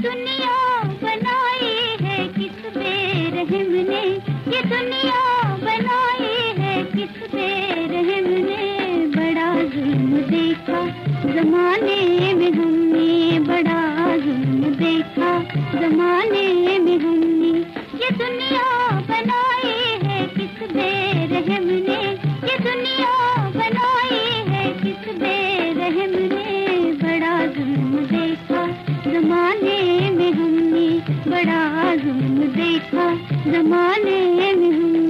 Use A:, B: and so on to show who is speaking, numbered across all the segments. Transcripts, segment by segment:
A: दुनिया बनाई है किस बेरहम ने ये दुनिया बनाई है किस बेरहम ने बड़ा जुल्म देखा, जमाने में हमने बड़ा जुल्म देखा, जमाने बड़ा जुल्म देखा जमाने में हमने।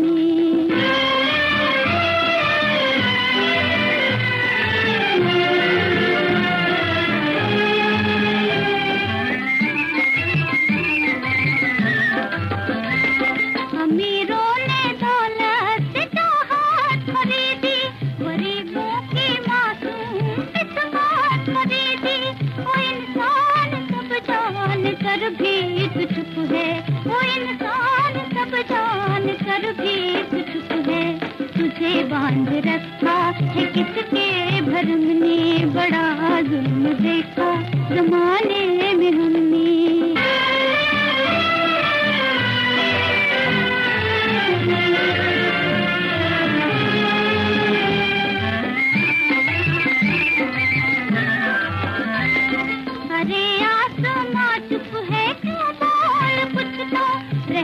A: जान कर भी तो इंसान सब जान कर भी है तुझे बाँध रखा है किसके भरम ने बड़ा जुल्म देखा।